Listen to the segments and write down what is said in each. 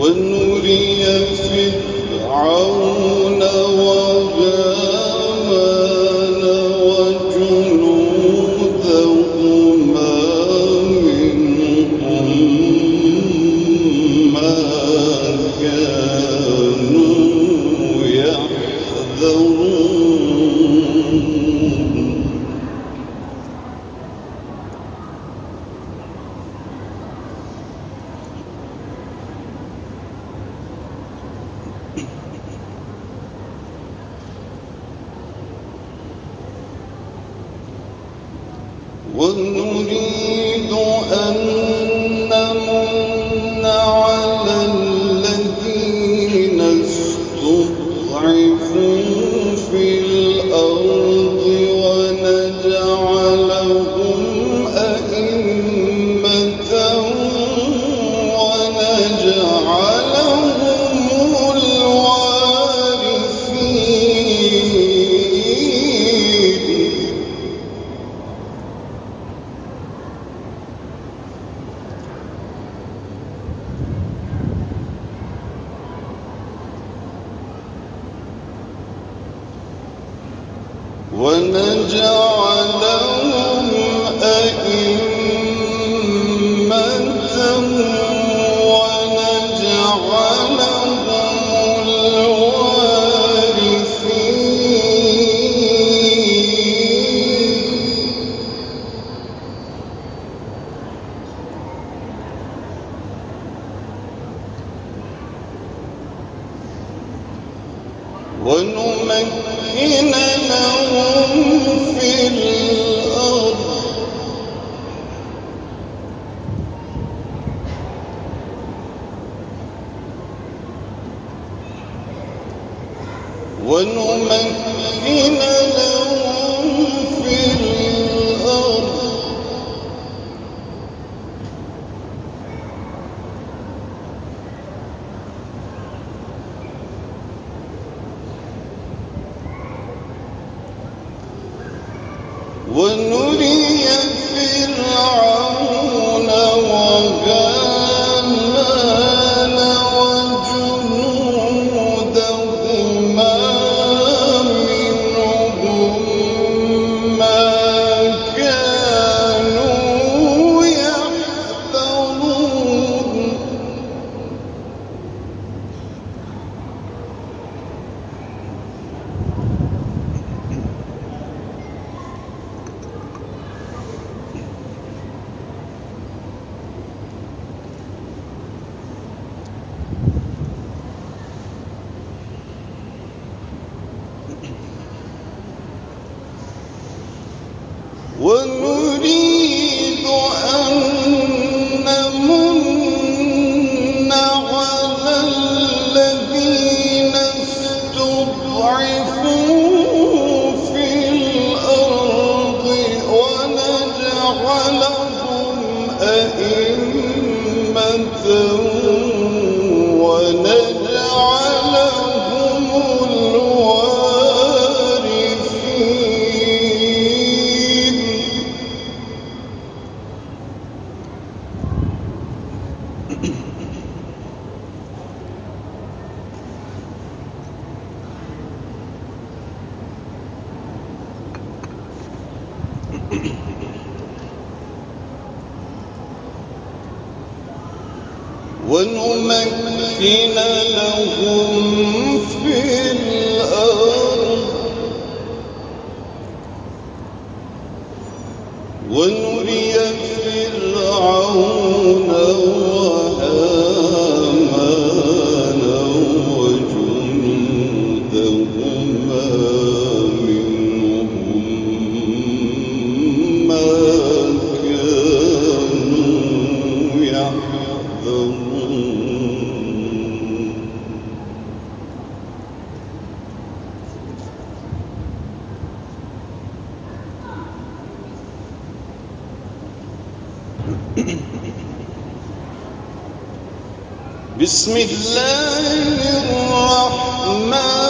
ونري فرعون وهامان كن من ونمكن لهم في الأرض. بسم الله الرحمن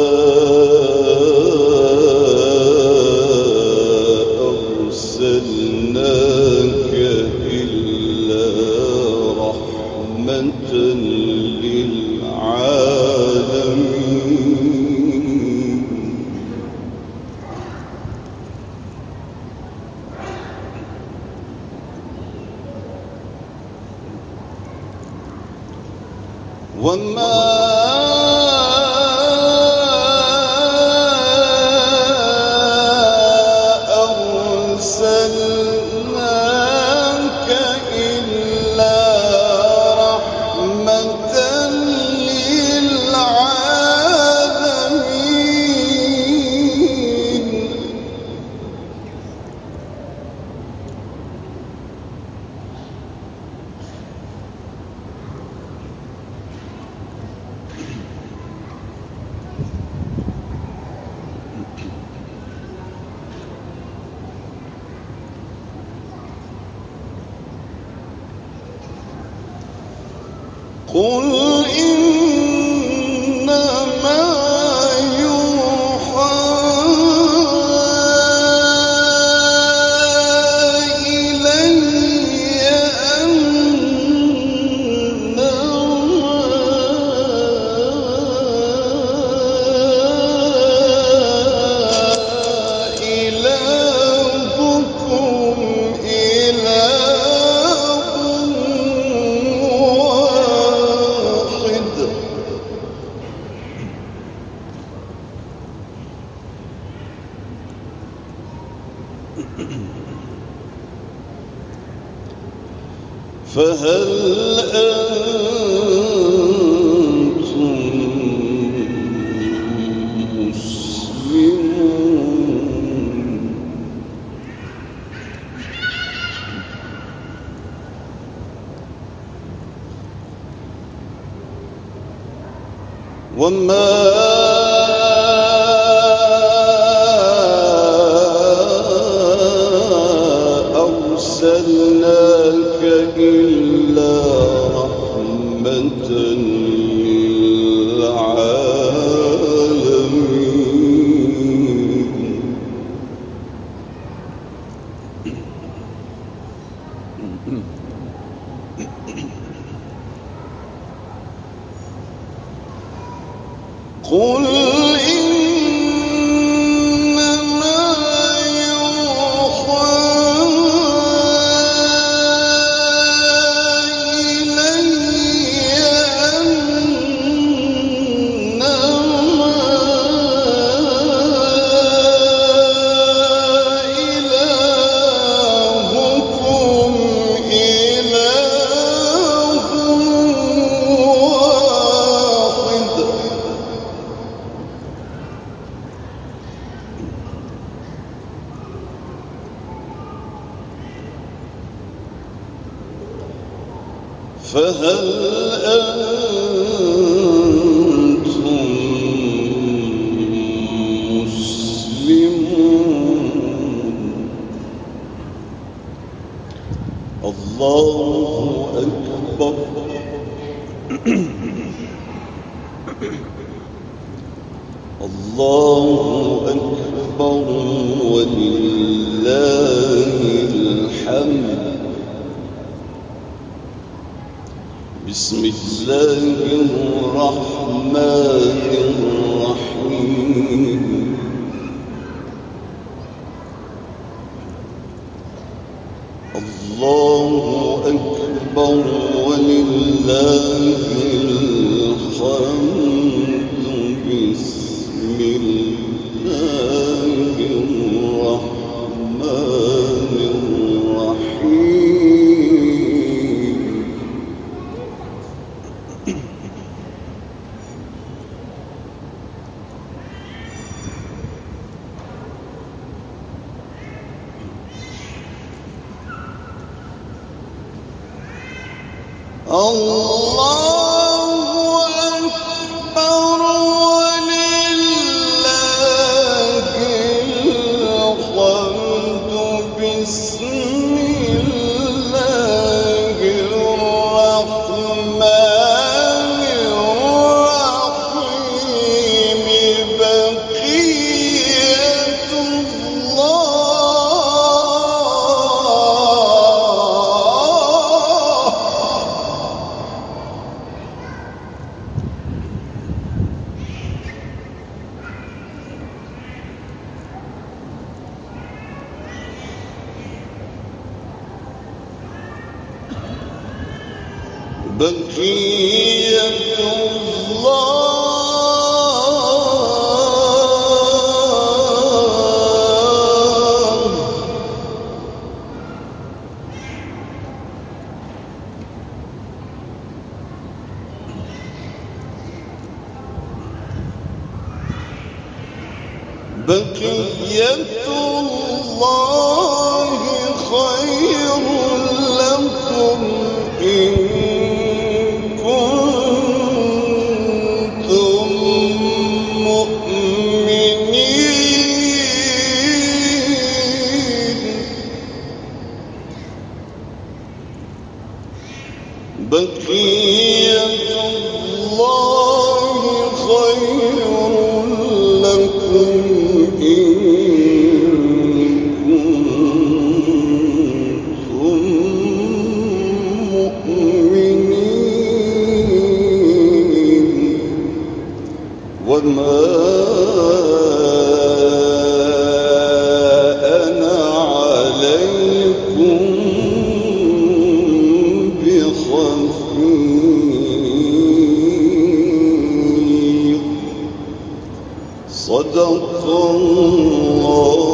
قل إنما فهل أنتم مسلمون؟ وما أرسلناك إلا رحمة فهل أنتم مسلمون؟ الله أكبر. الله أكبر ولله الحمد بسم الله الرحمن الرحيم. الله أكبر ولله الحمد بسم الله الرحمن الرحيم الله بقية الله خير لكم إن كنتم مؤمنين. بقية صدق الله